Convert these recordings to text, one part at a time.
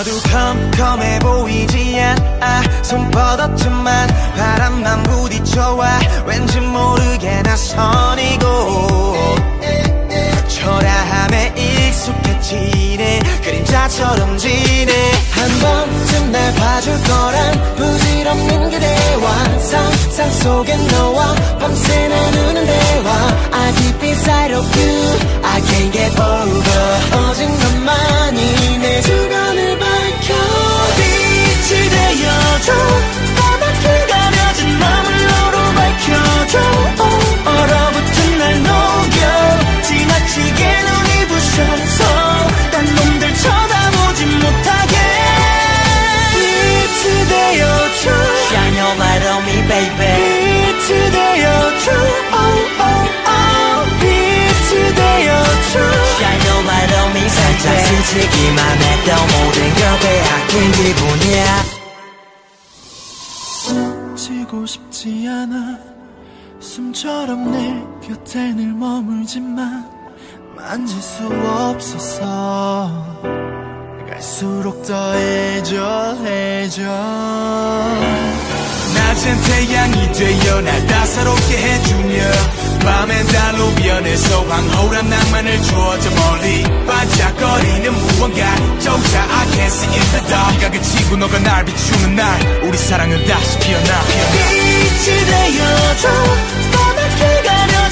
너도 컴컴해 보이지 않아. 손뻗었지만 바람만 부딪혀와 왠지 모르게 나선 이곳 초라함에 익숙해 지네. 그림자처럼 지네. 한번 날 봐줄 거란 부질없는 그대와 상상 속엔 너와 밤새 나누는 대화 I keep inside of you I can't get over 오직 스치기만 해도 모든 걸 빼앗긴 기분이야. 지고 싶지 않아. 숨처럼 내 곁에 늘 머물지만 만질 수 없어서. 갈수록 더해져 해져 태양이 되어 날 따사롭게 해주며 밤엔 달로 변해서 황홀한 낭만을 주어져 멀리 반짝거리는 무언가 조차 I can't see in the dark. 비가 그치고 너가 날 비추는 날 우리 사랑은 다시 피어나. 빛이 되어줘. 까맣게 가려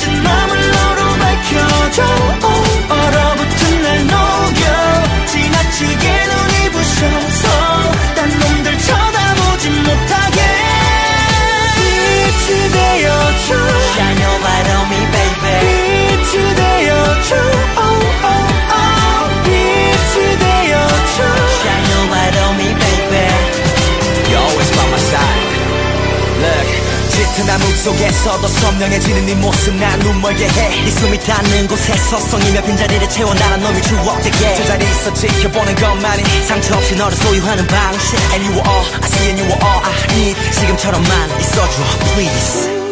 짙은 암흑 속에서도 선명해지는 네 모습 난 눈멀게 해 네 숨이 닿는 곳에서 성이며 빈자리를 채워 나란 놈이 추억되게 제자리에서 지켜보는 것만이 상처 없이 너를 소유하는 방식. And you are all I see and you are all I need. 지금처럼만 있어줘 please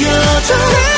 your time.